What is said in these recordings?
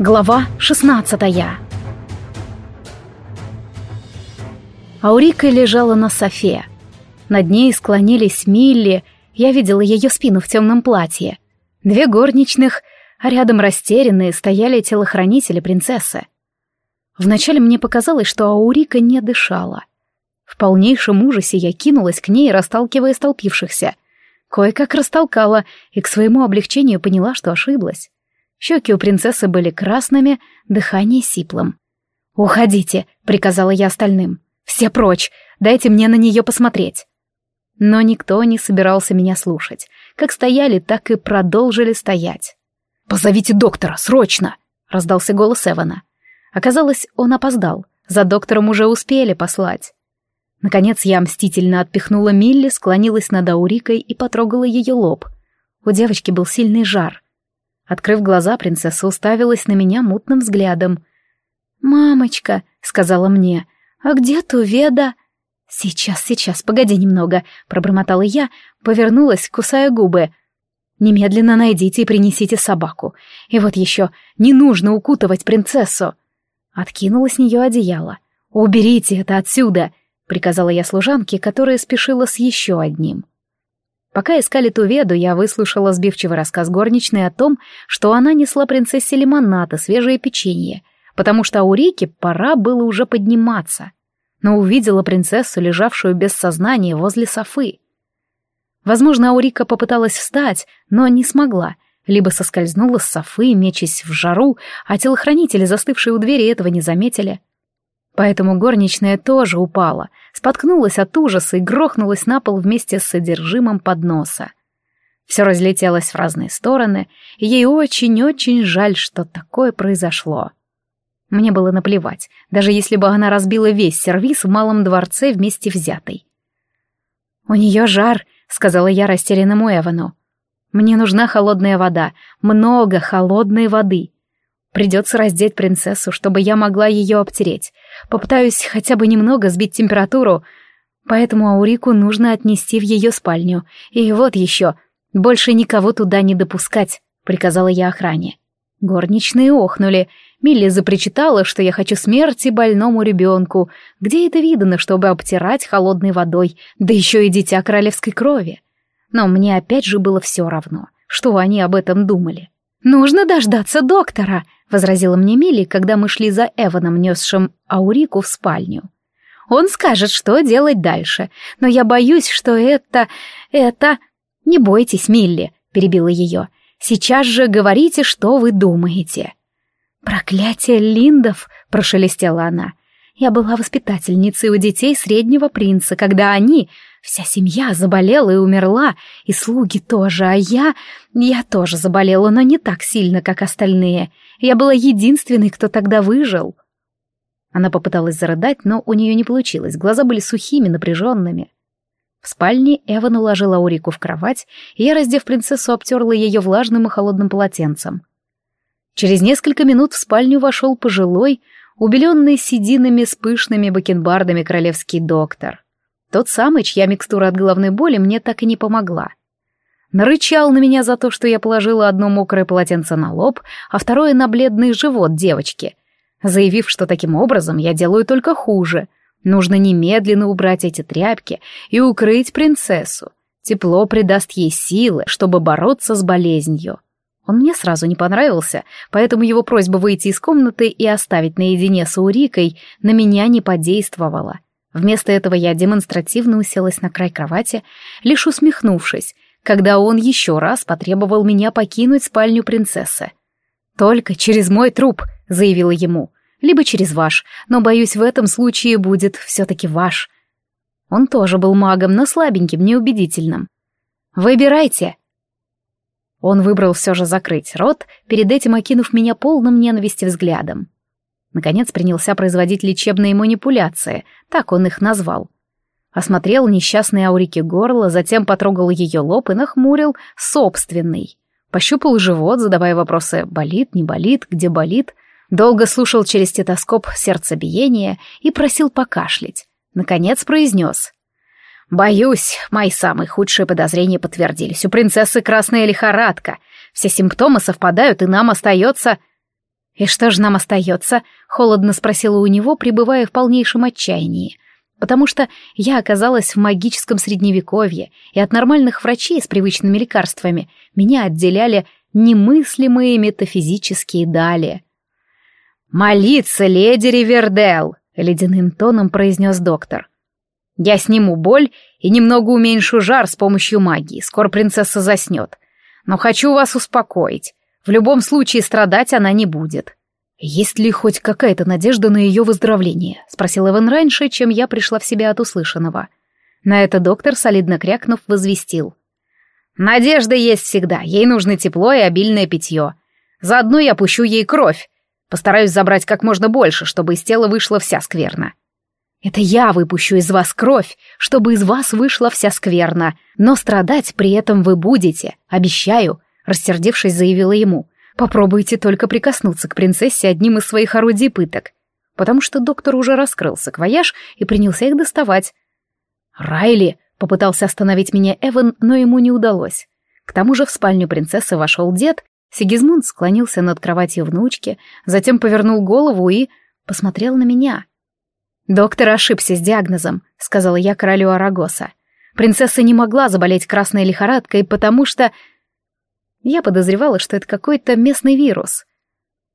Глава 16 Аурика лежала на софе. Над ней склонились Милли, я видела ее спину в темном платье. Две горничных, а рядом растерянные стояли телохранители принцессы. Вначале мне показалось, что Аурика не дышала. В полнейшем ужасе я кинулась к ней, расталкивая столпившихся. Кое-как растолкала и к своему облегчению поняла, что ошиблась. Щеки у принцессы были красными, дыхание сиплым. «Уходите», — приказала я остальным. «Все прочь, дайте мне на нее посмотреть». Но никто не собирался меня слушать. Как стояли, так и продолжили стоять. «Позовите доктора, срочно!» — раздался голос Эвана. Оказалось, он опоздал. За доктором уже успели послать. Наконец я мстительно отпихнула Милли, склонилась над Аурикой и потрогала ее лоб. У девочки был сильный жар — Открыв глаза, принцесса уставилась на меня мутным взглядом. «Мамочка», — сказала мне, — «а где Туведа?» «Сейчас, сейчас, погоди немного», — пробормотала я, повернулась, кусая губы. «Немедленно найдите и принесите собаку. И вот еще, не нужно укутывать принцессу». Откинула с нее одеяло. «Уберите это отсюда», — приказала я служанке, которая спешила с еще одним. Пока искали ту веду, я выслушала сбивчивый рассказ горничной о том, что она несла принцессе лимонад и свежее печенье, потому что Аурике пора было уже подниматься, но увидела принцессу, лежавшую без сознания возле Софы. Возможно, Аурика попыталась встать, но не смогла, либо соскользнула с Софы, мечась в жару, а телохранители, застывшие у двери, этого не заметили. Поэтому горничная тоже упала, споткнулась от ужаса и грохнулась на пол вместе с содержимым подноса. Все разлетелось в разные стороны, и ей очень-очень жаль, что такое произошло. Мне было наплевать, даже если бы она разбила весь сервиз в малом дворце вместе взятый. «У нее жар», — сказала я растерянному Эвану. «Мне нужна холодная вода, много холодной воды. Придется раздеть принцессу, чтобы я могла ее обтереть. Попытаюсь хотя бы немного сбить температуру. Поэтому Аурику нужно отнести в ее спальню. И вот еще, больше никого туда не допускать, приказала я охране. Горничные охнули. Милли запричитала, что я хочу смерти больному ребенку. Где это видано, чтобы обтирать холодной водой, да еще и дитя королевской крови? Но мне опять же было все равно, что они об этом думали. «Нужно дождаться доктора», — возразила мне Милли, когда мы шли за Эваном, несшим Аурику в спальню. «Он скажет, что делать дальше, но я боюсь, что это... это...» «Не бойтесь, Милли», — перебила ее. «Сейчас же говорите, что вы думаете». «Проклятие Линдов!» — прошелестела она. «Я была воспитательницей у детей среднего принца, когда они, Вся семья заболела и умерла, и слуги тоже, а я... Я тоже заболела, но не так сильно, как остальные. Я была единственной, кто тогда выжил. Она попыталась зарыдать, но у нее не получилось, глаза были сухими, напряженными. В спальне Эван уложила Аурику в кровать, и я, раздев принцессу, обтерла ее влажным и холодным полотенцем. Через несколько минут в спальню вошел пожилой, убеленный сединами с пышными бакенбардами королевский доктор — тот самый, чья микстура от головной боли мне так и не помогла. Нарычал на меня за то, что я положила одно мокрое полотенце на лоб, а второе на бледный живот девочки, заявив, что таким образом я делаю только хуже. Нужно немедленно убрать эти тряпки и укрыть принцессу. Тепло придаст ей силы, чтобы бороться с болезнью. Он мне сразу не понравился, поэтому его просьба выйти из комнаты и оставить наедине с Урикой на меня не подействовала. Вместо этого я демонстративно уселась на край кровати, лишь усмехнувшись, когда он еще раз потребовал меня покинуть спальню принцессы. «Только через мой труп», — заявила ему, — «либо через ваш, но, боюсь, в этом случае будет все-таки ваш». Он тоже был магом, но слабеньким, неубедительным. «Выбирайте!» Он выбрал все же закрыть рот, перед этим окинув меня полным ненависти взглядом. Наконец принялся производить лечебные манипуляции, так он их назвал. Осмотрел несчастные аурики горла, затем потрогал ее лоб и нахмурил собственный. Пощупал живот, задавая вопросы «болит, не болит, где болит?». Долго слушал через стетоскоп сердцебиение и просил покашлять. Наконец произнес. «Боюсь, мои самые худшие подозрения подтвердились. У принцессы красная лихорадка. Все симптомы совпадают, и нам остается...» «И что же нам остается?» — холодно спросила у него, пребывая в полнейшем отчаянии. Потому что я оказалась в магическом средневековье, и от нормальных врачей с привычными лекарствами меня отделяли немыслимые метафизические дали. «Молиться, леди Ривердел!» — ледяным тоном произнес доктор. «Я сниму боль и немного уменьшу жар с помощью магии. Скоро принцесса заснет. Но хочу вас успокоить. В любом случае страдать она не будет. «Есть ли хоть какая-то надежда на ее выздоровление?» — спросил Эван раньше, чем я пришла в себя от услышанного. На это доктор, солидно крякнув, возвестил. «Надежда есть всегда, ей нужно тепло и обильное питье. Заодно я пущу ей кровь. Постараюсь забрать как можно больше, чтобы из тела вышла вся скверна». «Это я выпущу из вас кровь, чтобы из вас вышла вся скверна, но страдать при этом вы будете, обещаю», рассердившись, заявила ему. «Попробуйте только прикоснуться к принцессе одним из своих орудий пыток». Потому что доктор уже раскрыл саквояж и принялся их доставать. «Райли!» — попытался остановить меня Эван, но ему не удалось. К тому же в спальню принцессы вошел дед, Сигизмунд склонился над кроватью внучки, затем повернул голову и посмотрел на меня. «Доктор ошибся с диагнозом», — сказала я королю Арагоса. «Принцесса не могла заболеть красной лихорадкой, потому что я подозревала, что это какой-то местный вирус.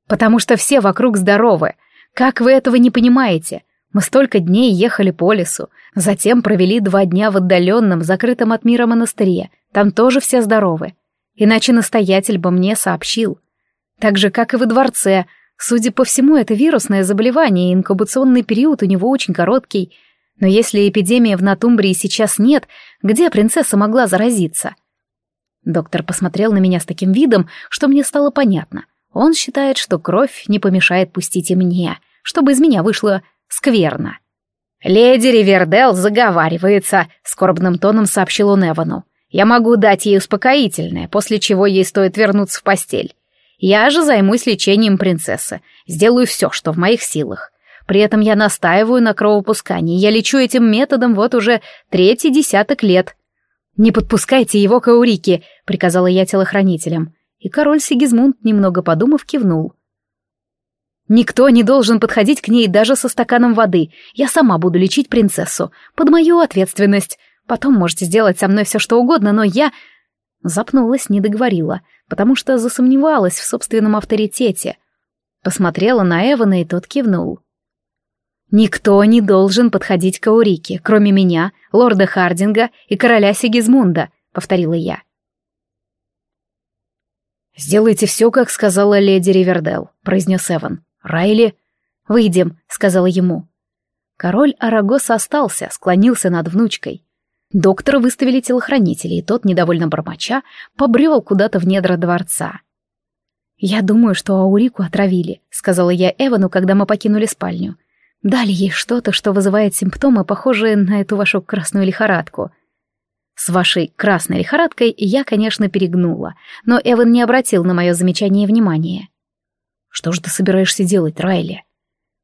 Потому что все вокруг здоровы. Как вы этого не понимаете? Мы столько дней ехали по лесу, затем провели два дня в отдаленном, закрытом от мира монастыре. Там тоже все здоровы. Иначе настоятель бы мне сообщил. Так же, как и во дворце. Судя по всему, это вирусное заболевание, и инкубационный период у него очень короткий. Но если эпидемии в Натумбрии сейчас нет, где принцесса могла заразиться? Доктор посмотрел на меня с таким видом, что мне стало понятно. Он считает, что кровь не помешает пустить и мне, чтобы из меня вышло скверно. «Леди Ривердел заговаривается», — скорбным тоном сообщил он Эвану. «Я могу дать ей успокоительное, после чего ей стоит вернуться в постель. Я же займусь лечением принцессы, сделаю все, что в моих силах. При этом я настаиваю на кровопускании, я лечу этим методом вот уже третий десяток лет». «Не подпускайте его к Аурике», — приказала я телохранителям. И король Сигизмунд, немного подумав, кивнул. «Никто не должен подходить к ней даже со стаканом воды. Я сама буду лечить принцессу. Под мою ответственность. Потом можете сделать со мной все, что угодно, но я...» Запнулась, не договорила, потому что засомневалась в собственном авторитете. Посмотрела на Эвана, и тот кивнул. Никто не должен подходить к Аурике, кроме меня, лорда Хардинга и короля Сигизмунда, повторила я. «Сделайте все, как сказала леди Ривердел», — произнес Эван. «Райли...» «Выйдем», — сказала ему. Король Арагос остался, склонился над внучкой. Доктора выставили телохранители, и тот, недовольно бормоча, побрел куда-то в недра дворца. «Я думаю, что Аурику отравили», — сказала я Эвану, когда мы покинули спальню. Дали ей что-то, что вызывает симптомы, похожие на эту вашу красную лихорадку. С вашей красной лихорадкой я, конечно, перегнула, но Эван не обратил на мое замечание внимания. «Что же ты собираешься делать, Райли?»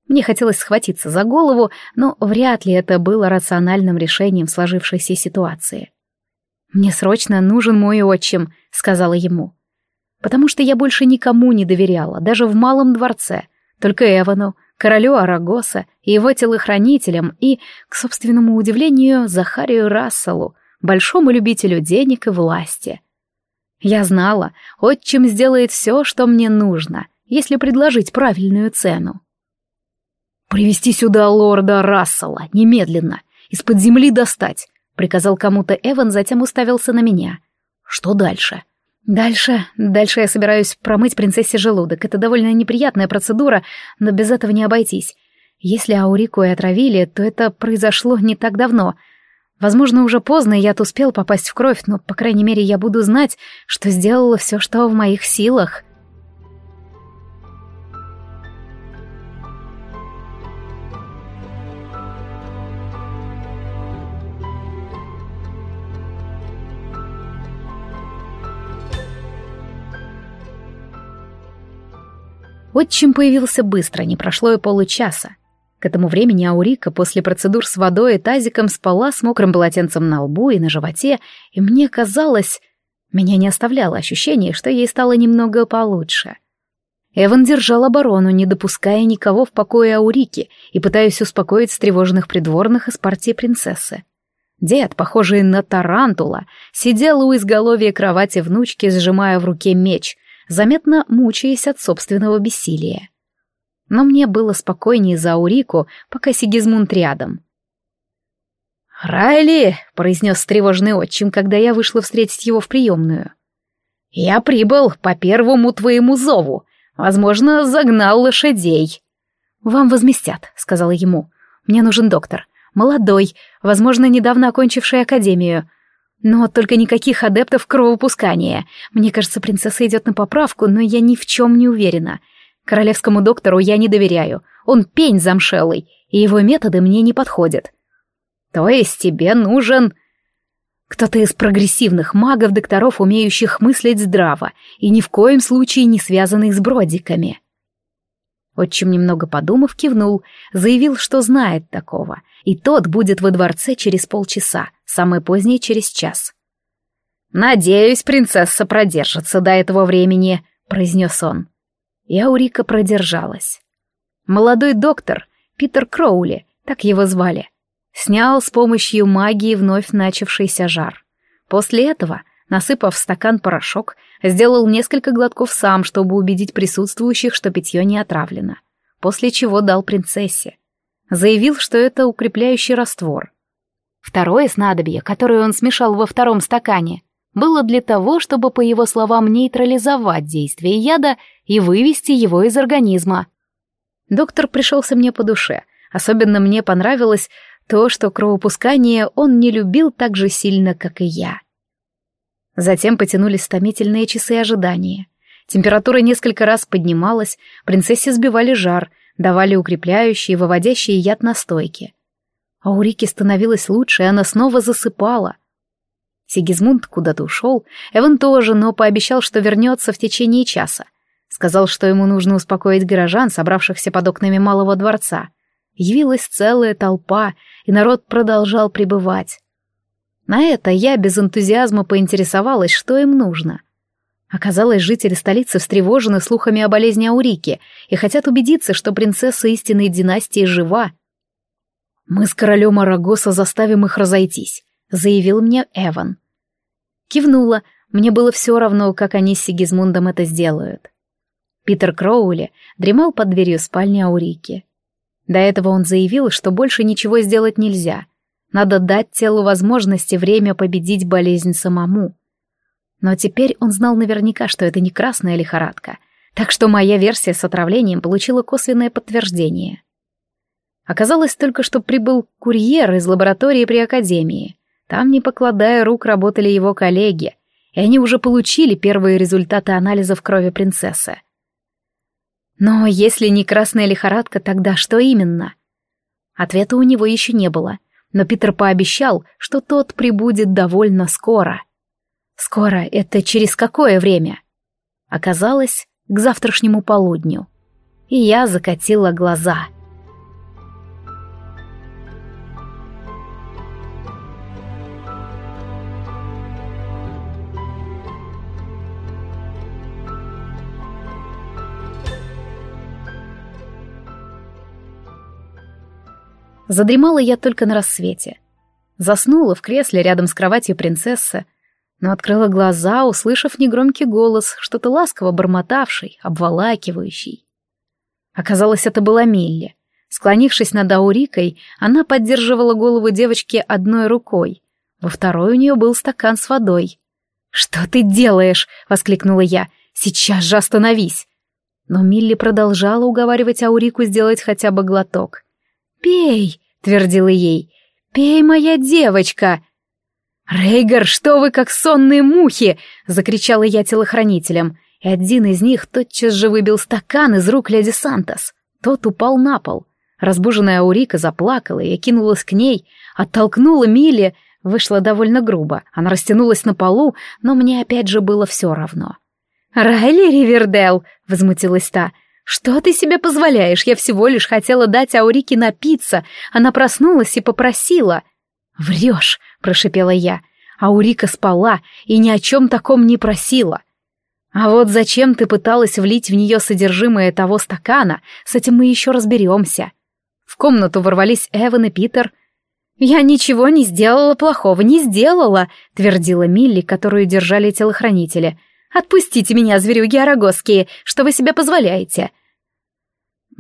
Мне хотелось схватиться за голову, но вряд ли это было рациональным решением в сложившейся ситуации. «Мне срочно нужен мой отчим», — сказала ему. «Потому что я больше никому не доверяла, даже в малом дворце, только Эвану, королю Арагоса и его телохранителям и, к собственному удивлению, Захарию Расселу, большому любителю денег и власти. Я знала, отчим сделает все, что мне нужно, если предложить правильную цену. «Привести сюда лорда Рассела, немедленно, из-под земли достать», — приказал кому-то Эван, затем уставился на меня. «Что дальше?» Дальше, дальше я собираюсь промыть принцессе желудок. Это довольно неприятная процедура, но без этого не обойтись. Если Аурику и отравили, то это произошло не так давно. Возможно, уже поздно, и яд успел попасть в кровь, но, по крайней мере, я буду знать, что сделала все, что в моих силах. Отчим появился быстро, не прошло и получаса. К этому времени Аурика после процедур с водой и тазиком спала с мокрым полотенцем на лбу и на животе, и мне казалось... Меня не оставляло ощущение, что ей стало немного получше. Эван держал оборону, не допуская никого в покое Аурики и пытаясь успокоить встревоженных придворных из партии принцессы. Дед, похожий на тарантула, сидел у изголовья кровати внучки, сжимая в руке меч, заметно мучаясь от собственного бессилия. Но мне было спокойнее за Аурику, пока Сигизмунд рядом. «Райли!» — произнес тревожный отчим, когда я вышла встретить его в приемную. «Я прибыл по первому твоему зову. Возможно, загнал лошадей». «Вам возместят», — сказала ему. «Мне нужен доктор. Молодой, возможно, недавно окончивший академию. Но только никаких адептов кровопускания. Мне кажется, принцесса идет на поправку, но я ни в чем не уверена. Королевскому доктору я не доверяю. Он пень замшелый, и его методы мне не подходят. То есть тебе нужен... Кто-то из прогрессивных магов-докторов, умеющих мыслить здраво, и ни в коем случае не связанных с бродиками. Отчим, немного подумав, кивнул, заявил, что знает такого, и тот будет во дворце через полчаса, самое позднее через час. «Надеюсь, принцесса продержится до этого времени», — произнес он. И Аурика продержалась. Молодой доктор, Питер Кроули, так его звали, снял с помощью магии вновь начавшийся жар. После этого, насыпав в стакан порошок, сделал несколько глотков сам, чтобы убедить присутствующих, что питье не отравлено, после чего дал принцессе. Заявил, что это укрепляющий раствор. Второе снадобье, которое он смешал во втором стакане, было для того, чтобы, по его словам, нейтрализовать действие яда и вывести его из организма. Доктор пришелся мне по душе. Особенно мне понравилось то, что кровопускание он не любил так же сильно, как и я. Затем потянулись томительные часы ожидания. Температура несколько раз поднималась, принцессе сбивали жар, давали укрепляющие, выводящие яд настойки. А у Рики становилось лучше, и она снова засыпала. Сигизмунд куда-то ушел, Эван тоже, но пообещал, что вернется в течение часа. Сказал, что ему нужно успокоить горожан, собравшихся под окнами малого дворца. Явилась целая толпа, и народ продолжал пребывать. На это я без энтузиазма поинтересовалась, что им нужно. Оказалось, жители столицы встревожены слухами о болезни Аурики и хотят убедиться, что принцесса истинной династии жива. «Мы с королем Арагоса заставим их разойтись», — заявил мне Эван. Кивнула, мне было все равно, как они с Сигизмундом это сделают. Питер Кроули дремал под дверью спальни Аурики. До этого он заявил, что больше ничего сделать нельзя. Надо дать телу возможности время победить болезнь самому. Но теперь он знал наверняка, что это не красная лихорадка, так что моя версия с отравлением получила косвенное подтверждение. Оказалось только, что прибыл курьер из лаборатории при Академии. Там, не покладая рук, работали его коллеги, и они уже получили первые результаты анализов крови принцессы. Но если не красная лихорадка, тогда что именно? Ответа у него еще не было, но Питер пообещал, что тот прибудет довольно скоро. Скоро — это через какое время? Оказалось, к завтрашнему полудню. И я закатила глаза — Задремала я только на рассвете. Заснула в кресле рядом с кроватью принцессы, но открыла глаза, услышав негромкий голос, что-то ласково бормотавший, обволакивающий. Оказалось, это была Милли. Склонившись над Аурикой, она поддерживала голову девочки одной рукой. Во второй у нее был стакан с водой. «Что ты делаешь?» — воскликнула я. «Сейчас же остановись!» Но Милли продолжала уговаривать Аурику сделать хотя бы глоток. «Пей!» — твердила ей. «Пей, моя девочка!» «Рейгар, что вы как сонные мухи!» — закричала я телохранителям, и один из них тотчас же выбил стакан из рук леди Сантос. Тот упал на пол. Разбуженная Аурика заплакала и кинулась к ней, оттолкнула Милли, вышла довольно грубо. Она растянулась на полу, но мне опять же было все равно. «Райли Ривердел!» — возмутилась та. «Что ты себе позволяешь? Я всего лишь хотела дать Аурике напиться. Она проснулась и попросила». «Врешь», — прошипела я. Аурика спала и ни о чем таком не просила. А вот зачем ты пыталась влить в нее содержимое того стакана, с этим мы еще разберемся. В комнату ворвались Эван и Питер. «Я ничего не сделала плохого, не сделала», — твердила Милли, которую держали телохранители. «Отпустите меня, зверюги арагосские, что вы себе позволяете?»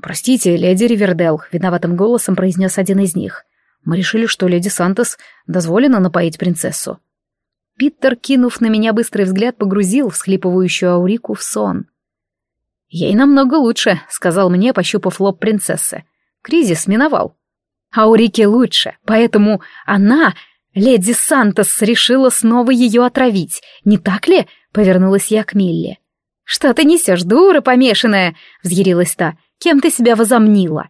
«Простите, леди Ривердел», — виноватым голосом произнес один из них. «Мы решили, что леди Сантос дозволено напоить принцессу». Питер, кинув на меня быстрый взгляд, погрузил всхлипывающую Аурику в сон. «Ей намного лучше», — сказал мне, пощупав лоб принцессы. «Кризис миновал». «Аурике лучше, поэтому она, леди Сантос, решила снова ее отравить, не так ли?» — повернулась я к Милли. «Что ты несешь, дура помешанная?» — взъярилась та. «Кем ты себя возомнила?»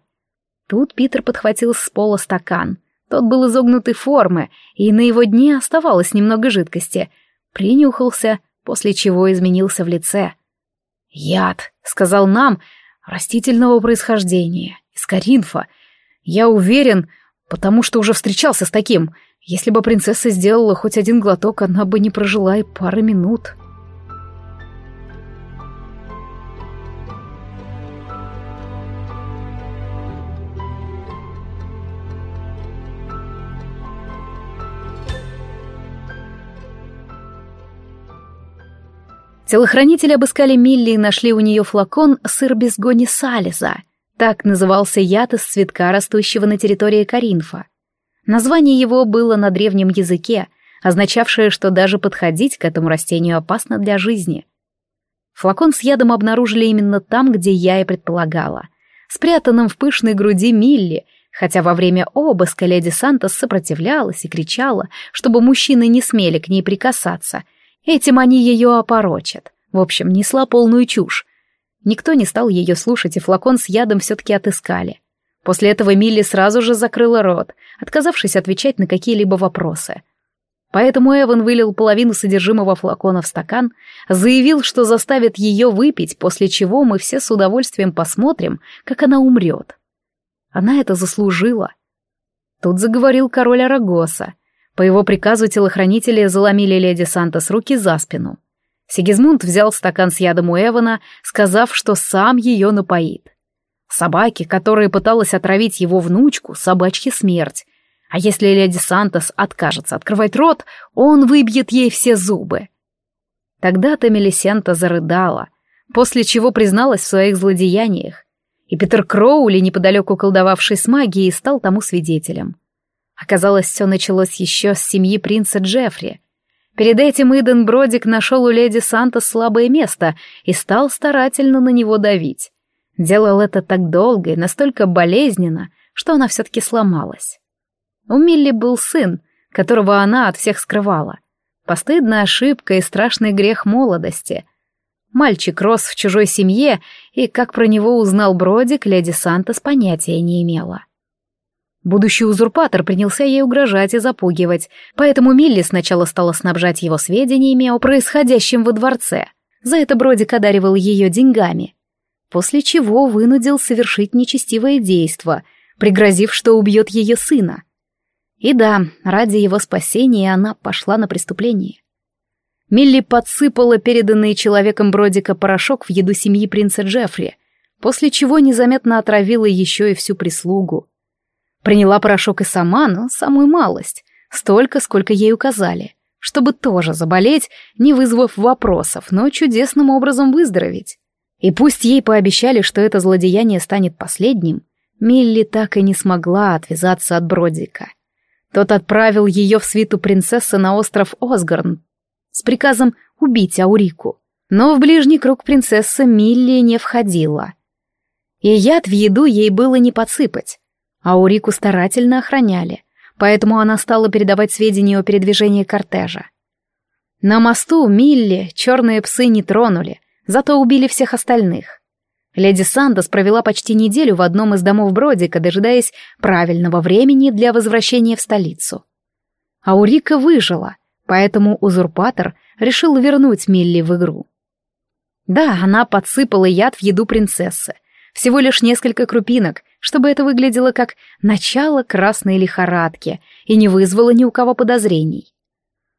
Тут Питер подхватил с пола стакан — тот был изогнутой формы, и на его дне оставалось немного жидкости. Принюхался, после чего изменился в лице. «Яд», — сказал нам, — «растительного происхождения, из Каринфа. Я уверен, потому что уже встречался с таким. Если бы принцесса сделала хоть один глоток, она бы не прожила и пары минут». Телохранители обыскали Милли и нашли у нее флакон сыр безгони сализа. Так назывался яд из цветка, растущего на территории Каринфа. Название его было на древнем языке, означавшее, что даже подходить к этому растению опасно для жизни. Флакон с ядом обнаружили именно там, где я и предполагала. Спрятанным в пышной груди Милли, хотя во время обыска леди Сантос сопротивлялась и кричала, чтобы мужчины не смели к ней прикасаться — Этим они ее опорочат. В общем, несла полную чушь. Никто не стал ее слушать, и флакон с ядом все-таки отыскали. После этого Милли сразу же закрыла рот, отказавшись отвечать на какие-либо вопросы. Поэтому Эван вылил половину содержимого флакона в стакан, заявил, что заставит ее выпить, после чего мы все с удовольствием посмотрим, как она умрет. Она это заслужила. Тут заговорил король Арагоса, по его приказу телохранители заломили леди Сантос руки за спину. Сигизмунд взял стакан с ядом у Эвана, сказав, что сам ее напоит. Собаке, которая пыталась отравить его внучку, собачья смерть. А если леди Сантос откажется открывать рот, он выбьет ей все зубы. Тогда-то Мелисента зарыдала, после чего призналась в своих злодеяниях. И Питер Кроули, неподалеку колдовавший с магией, стал тому свидетелем. Оказалось, все началось еще с семьи принца Джеффри. Перед этим Иден Бродик нашел у леди Санта слабое место и стал старательно на него давить. Делал это так долго и настолько болезненно, что она все-таки сломалась. У Милли был сын, которого она от всех скрывала. Постыдная ошибка и страшный грех молодости. Мальчик рос в чужой семье, и как про него узнал Бродик, леди Сантос понятия не имела. Будущий узурпатор принялся ей угрожать и запугивать, поэтому Милли сначала стала снабжать его сведениями о происходящем во дворце. За это Бродик одаривал ее деньгами. После чего вынудил совершить нечестивое действо, пригрозив, что убьет ее сына. И да, ради его спасения она пошла на преступление. Милли подсыпала переданный человеком Бродика порошок в еду семьи принца Джеффри, после чего незаметно отравила еще и всю прислугу. Приняла порошок и сама, но самую малость, столько, сколько ей указали, чтобы тоже заболеть, не вызвав вопросов, но чудесным образом выздороветь. И пусть ей пообещали, что это злодеяние станет последним, Милли так и не смогла отвязаться от Бродика. Тот отправил ее в свиту принцессы на остров Осгарн с приказом убить Аурику. Но в ближний круг принцессы Милли не входила. И яд в еду ей было не подсыпать. Аурику старательно охраняли, поэтому она стала передавать сведения о передвижении кортежа. На мосту Милли черные псы не тронули, зато убили всех остальных. Леди Сандос провела почти неделю в одном из домов Бродика, дожидаясь правильного времени для возвращения в столицу. Аурика выжила, поэтому узурпатор решил вернуть Милли в игру. Да, она подсыпала яд в еду принцессы. Всего лишь несколько крупинок, чтобы это выглядело как начало красной лихорадки и не вызвало ни у кого подозрений.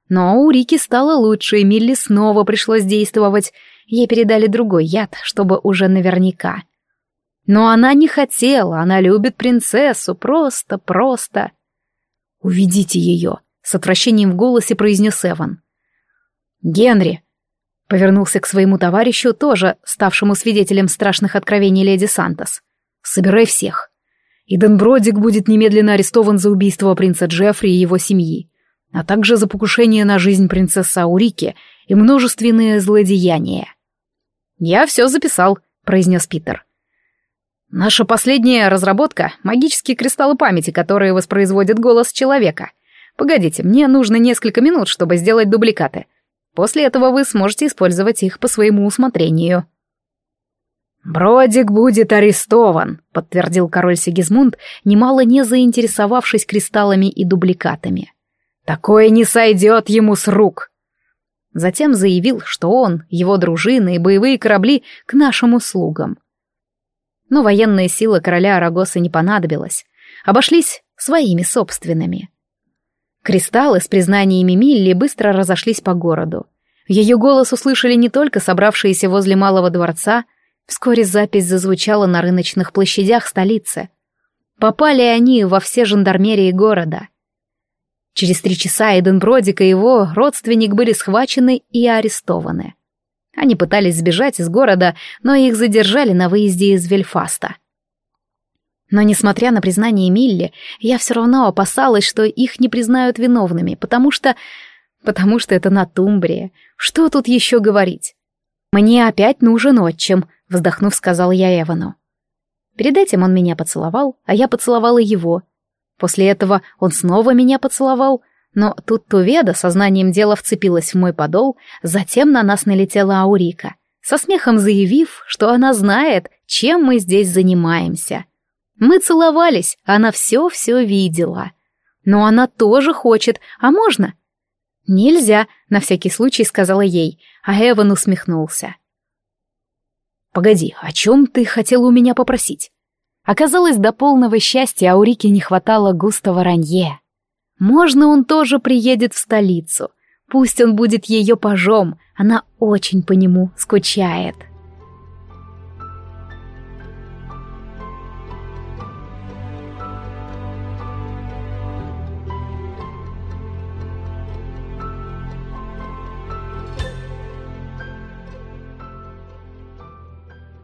Но у Рики стало лучше, и Милли снова пришлось действовать, ей передали другой яд, чтобы уже наверняка. Но она не хотела, она любит принцессу, просто, просто. «Уведите ее», — с отвращением в голосе произнес Эван. «Генри», — повернулся к своему товарищу, тоже ставшему свидетелем страшных откровений леди Сантос. «Собирай всех. Иден Бродик будет немедленно арестован за убийство принца Джеффри и его семьи, а также за покушение на жизнь принцессы Аурики и множественные злодеяния». «Я все записал», — произнес Питер. «Наша последняя разработка — магические кристаллы памяти, которые воспроизводят голос человека. Погодите, мне нужно несколько минут, чтобы сделать дубликаты. После этого вы сможете использовать их по своему усмотрению». «Бродик будет арестован», — подтвердил король Сигизмунд, немало не заинтересовавшись кристаллами и дубликатами. «Такое не сойдет ему с рук». Затем заявил, что он, его дружины и боевые корабли к нашим услугам. Но военная сила короля Арагоса не понадобилась. Обошлись своими собственными. Кристаллы с признаниями Милли быстро разошлись по городу. Ее голос услышали не только собравшиеся возле Малого дворца, вскоре запись зазвучала на рыночных площадях столицы. Попали они во все жандармерии города. Через три часа Эден Бродик и его родственник были схвачены и арестованы. Они пытались сбежать из города, но их задержали на выезде из Вельфаста. Но, несмотря на признание Милли, я все равно опасалась, что их не признают виновными, потому что... потому что это на Тумбрии. Что тут еще говорить? «Мне опять нужен отчим», — вздохнув, сказал я Эвану. Перед этим он меня поцеловал, а я поцеловала его. После этого он снова меня поцеловал, но тут Туведа сознанием дела вцепилась в мой подол, затем на нас налетела Аурика, со смехом заявив, что она знает, чем мы здесь занимаемся. Мы целовались, она все-все видела. Но она тоже хочет, а можно? Нельзя, на всякий случай сказала ей, а Эван усмехнулся. «Погоди, о чем ты хотела у меня попросить?» Оказалось, до полного счастья Аурике не хватало густого ранье. Можно он тоже приедет в столицу. Пусть он будет ее пажом, она очень по нему скучает.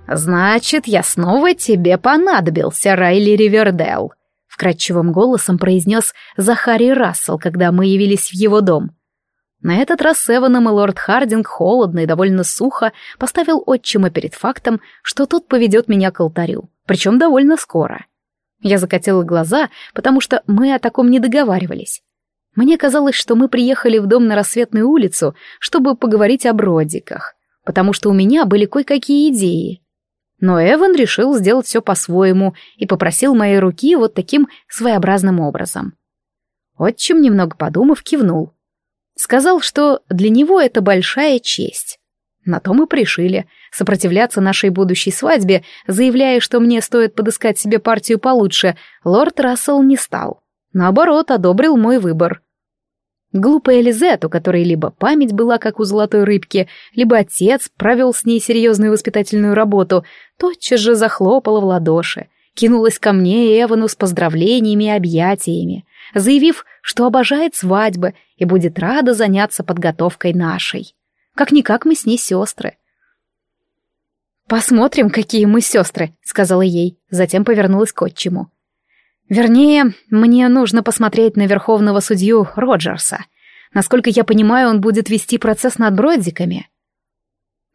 «Значит, я снова тебе понадобился, Райли Ривердейл», — вкрадчивым голосом произнес Захарий Рассел, когда мы явились в его дом. На этот раз Эваном и лорд Хардинг холодно и довольно сухо поставил отчима перед фактом, что тот поведет меня к алтарю, причем довольно скоро. Я закатила глаза, потому что мы о таком не договаривались. Мне казалось, что мы приехали в дом на Рассветную улицу, чтобы поговорить о бродиках, потому что у меня были кое-какие идеи. Но Эван решил сделать все по-своему и попросил моей руки вот таким своеобразным образом. Отчим, немного подумав, кивнул. Сказал, что для него это большая честь. На то мы пришили. Сопротивляться нашей будущей свадьбе, заявляя, что мне стоит подыскать себе партию получше, лорд Рассел не стал. Наоборот, одобрил мой выбор. Глупая Лизет, у которой либо память была как у золотой рыбки, либо отец провел с ней серьезную воспитательную работу, тотчас же захлопала в ладоши, кинулась ко мне и Эвану с поздравлениями и объятиями, заявив, что обожает свадьбы и будет рада заняться подготовкой нашей. Как-никак мы с ней сестры. «Посмотрим, какие мы сестры», — сказала ей, затем повернулась к отчиму. Вернее, мне нужно посмотреть на верховного судью Роджерса. Насколько я понимаю, он будет вести процесс над Бродзиками.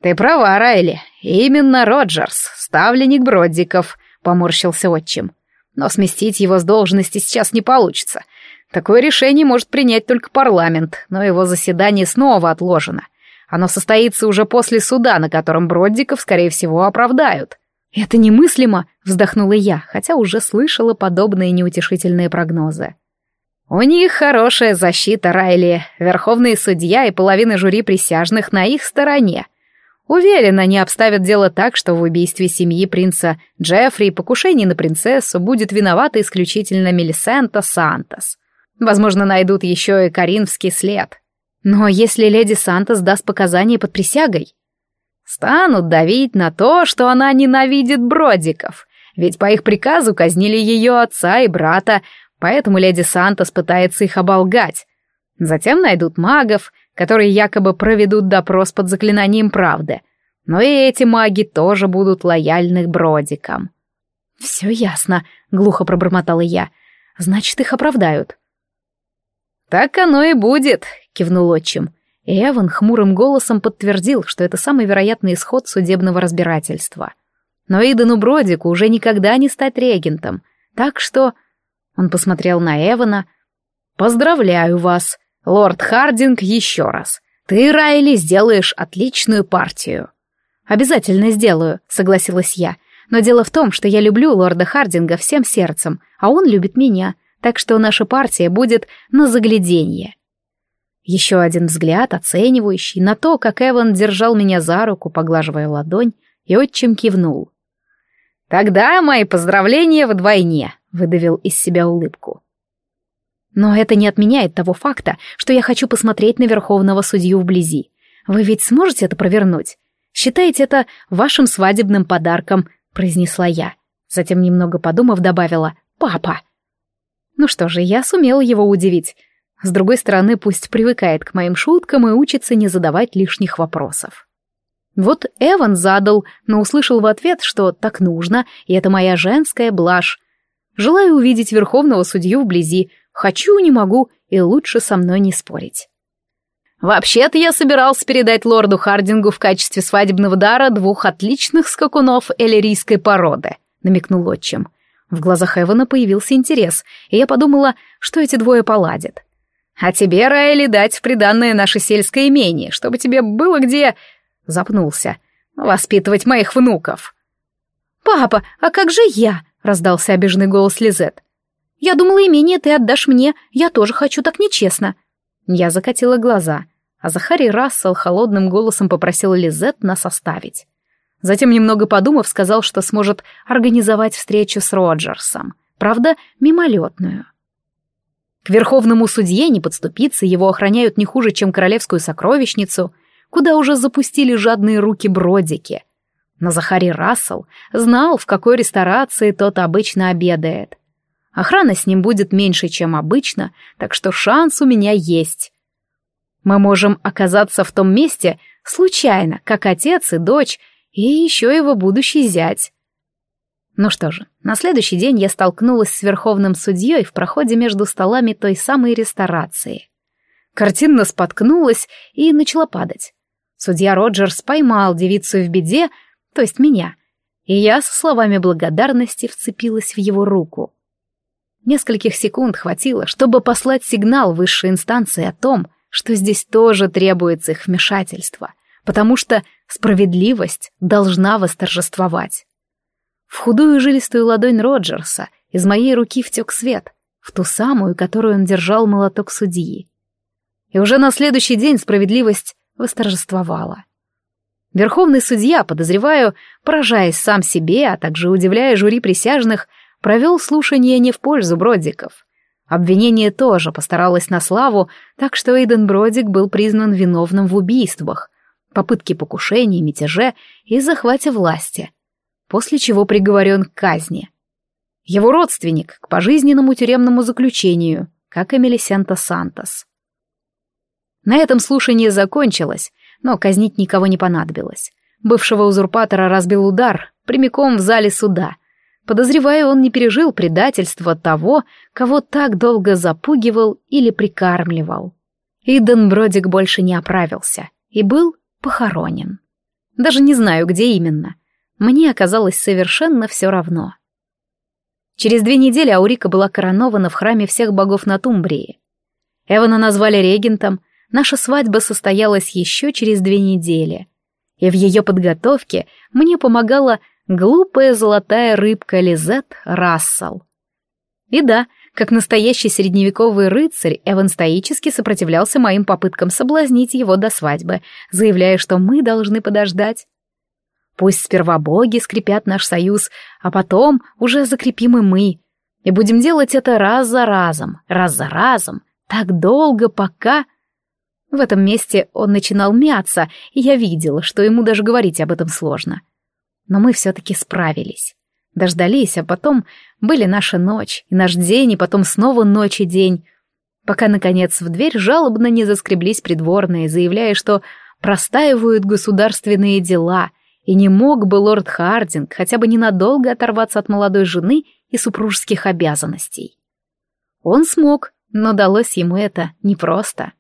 Ты права, Райли. Именно Роджерс, ставленник Бродзиков, поморщился отчим. Но сместить его с должности сейчас не получится. Такое решение может принять только парламент, но его заседание снова отложено. Оно состоится уже после суда, на котором Бродзиков, скорее всего, оправдают. «Это немыслимо!» — вздохнула я, хотя уже слышала подобные неутешительные прогнозы. «У них хорошая защита, Райли. Верховный судья и половина жюри присяжных на их стороне. Уверен, они обставят дело так, что в убийстве семьи принца Джеффри и покушении на принцессу будет виновата исключительно Мелисента Сантос. Возможно, найдут еще и каринский след. Но если леди Сантос даст показания под присягой...» станут давить на то, что она ненавидит бродиков. Ведь по их приказу казнили ее отца и брата, поэтому леди Сантос пытается их оболгать. Затем найдут магов, которые якобы проведут допрос под заклинанием правды. Но и эти маги тоже будут лояльны бродикам. «Все ясно», — глухо пробормотала я. «Значит, их оправдают». «Так оно и будет», — кивнул отчим. Эван хмурым голосом подтвердил, что это самый вероятный исход судебного разбирательства. Но Идану Бродику уже никогда не стать регентом, так что... Он посмотрел на Эвана. «Поздравляю вас, лорд Хардинг, еще раз. Ты, Райли, сделаешь отличную партию». «Обязательно сделаю», — согласилась я. «Но дело в том, что я люблю лорда Хардинга всем сердцем, а он любит меня, так что наша партия будет на загляденье». Еще один взгляд, оценивающий, на то, как Эван держал меня за руку, поглаживая ладонь, и отчим кивнул. «Тогда мои поздравления вдвойне», — выдавил из себя улыбку. «Но это не отменяет того факта, что я хочу посмотреть на верховного судью вблизи. Вы ведь сможете это провернуть? Считаете это вашим свадебным подарком», — произнесла я. Затем, немного подумав, добавила «папа». Ну что же, я сумела его удивить. С другой стороны, пусть привыкает к моим шуткам и учится не задавать лишних вопросов. Вот Эван задал, но услышал в ответ, что так нужно, и это моя женская блажь. Желаю увидеть верховного судью вблизи. Хочу, не могу, и лучше со мной не спорить. Вообще-то я собирался передать лорду Хардингу в качестве свадебного дара двух отличных скакунов эллирийской породы, намекнул отчим. В глазах Эвана появился интерес, и я подумала, что эти двое поладят. А тебе, Райли, дать в приданное наше сельское имение, чтобы тебе было где...» Запнулся. «Воспитывать моих внуков». «Папа, а как же я?» — раздался обиженный голос Лизет. «Я думала, имение ты отдашь мне. Я тоже хочу так нечестно». Я закатила глаза, а Захарий Рассел холодным голосом попросил Лизет нас оставить. Затем, немного подумав, сказал, что сможет организовать встречу с Роджерсом. Правда, мимолетную. К верховному судье не подступиться, его охраняют не хуже, чем королевскую сокровищницу, куда уже запустили жадные руки бродики. Но Захари Рассел знал, в какой ресторации тот обычно обедает. Охрана с ним будет меньше, чем обычно, так что шанс у меня есть. Мы можем оказаться в том месте случайно, как отец и дочь, и еще его будущий зять. Ну что же, на следующий день я столкнулась с верховным судьей в проходе между столами той самой ресторации. Картина споткнулась и начала падать. Судья Роджерс поймал девицу в беде, то есть меня, и я со словами благодарности вцепилась в его руку. Нескольких секунд хватило, чтобы послать сигнал высшей инстанции о том, что здесь тоже требуется их вмешательство, потому что справедливость должна восторжествовать. В худую жилистую ладонь Роджерса из моей руки втек свет, в ту самую, которую он держал молоток судьи. И уже на следующий день справедливость восторжествовала. Верховный судья, подозреваю, поражаясь сам себе, а также удивляя жюри присяжных, провел слушание не в пользу Бродиков. Обвинение тоже постаралось на славу, так что Эйден Бродик был признан виновным в убийствах, попытке покушения, мятеже и захвате власти — после чего приговорен к казни. Его родственник к пожизненному тюремному заключению, как и Мелисента Сантос. На этом слушание закончилось, но казнить никого не понадобилось. Бывшего узурпатора разбил удар прямиком в зале суда. Подозревая, он не пережил предательства того, кого так долго запугивал или прикармливал. Иден Бродик больше не оправился и был похоронен. Даже не знаю, где именно мне оказалось совершенно все равно. Через две недели Аурика была коронована в храме всех богов на Тумбрии. Эвана назвали регентом, наша свадьба состоялась еще через две недели. И в ее подготовке мне помогала глупая золотая рыбка Лизет Рассел. И да, как настоящий средневековый рыцарь, Эван стоически сопротивлялся моим попыткам соблазнить его до свадьбы, заявляя, что мы должны подождать. Пусть сперва боги скрепят наш союз, а потом уже закрепим и мы. И будем делать это раз за разом, раз за разом, так долго, пока... В этом месте он начинал мяться, и я видела, что ему даже говорить об этом сложно. Но мы все-таки справились. Дождались, а потом были наша ночь, и наш день, и потом снова ночь и день, пока, наконец, в дверь жалобно не заскреблись придворные, заявляя, что простаивают государственные дела, и не мог бы лорд Хардинг хотя бы ненадолго оторваться от молодой жены и супружеских обязанностей. Он смог, но далось ему это непросто.